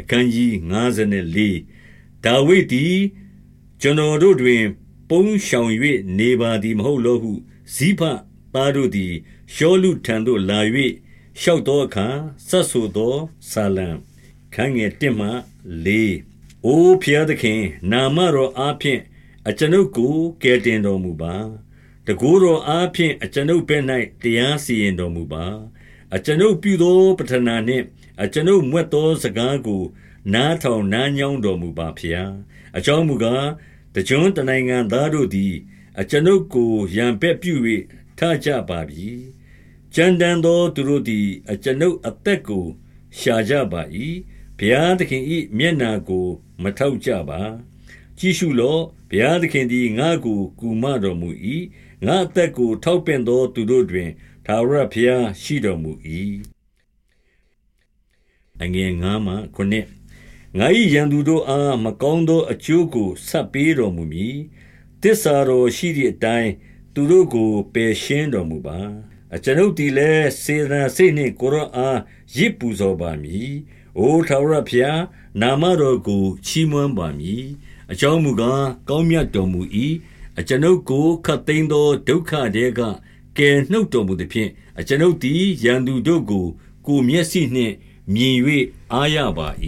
အခန်းကြီး54ဒါဝိဒ်သည်ကျွန်တော်တို့တွင် ပုန်းရှောင်၍နေပါသည်မဟုတ်လောဟုဇိဖသားတို့သည်ရှောလုထံသို့လာ၍လျှောက်သောအခါစတ်ဆိုသောဆာလံခန်းငယ်1မှ4အိုဖျားသခင် နာမတော်အားဖြင့်အကျွန်ုပ်ကိုကယ်တင်တော်မူပါတကူတော်အားဖြင့်အကျွန်ုပ်ဘက်၌တရားစီရင်တော်မူပါ အကျွန်ုပ်ပြုသောပထနာနှင့် အကျွန်ုပ်မွတ်သောစကားကို နားထောင်နားညောင်းတော်မူပါဖျား အကြောင်းမူကား တကြွတနိုင်ငံသားတို့သည် အကျွန်ုပ်ကိုရံပက်ပြု၍ထကြပါပြီ ကြမ်းတမ်းသော သူတို့သည် အကျွန်ုပ်အသက်ကို ရှာကြပါ၏ဘုရားသခင်၏မျက်နာကို မထောက်ကြပါ ကြည့်ရှုလော့ ဘုရားသခင်သည် ငါ့ကို ကူမတော်မူ၏ငါအသက်ကို ထောက်ပင့်သော သူတို့တွင် ထာဝရဘုရားရှိတော်မူ၏ အငယ်9မှ9ငါ၏ရန်သူတို့အားမကောင်းသောအကျိုးကိုဆက်ပေးတော်မူမည်တစ္ဆာတော်ရှိသည့်အတိုင်းသူတို့ကိုပယ်ရှင်းတော်မူပါအကျွန်ုပ်သည်လည်းစေတနာစိတ်နှင့်ကိုရောအားရစ်ပူဇော်ပါမည်။အိုထာဝရဘုရားနာမတော်ကိုချီးမွမ်းပါမည်။အကြောင်းမူကားကောင်းမြတ်တော်မူ၏။အကျွန်ုပ်ကိုခတ်သိမ်းသောဒုက္ခတဲကကယ်နှုတ်တော်မူသည်ဖြင့်အကျွန်ုပ်သည်ရန်သူတို့ကိုကိုမျက်စိနှင့် မြင်၍အားရပါ၏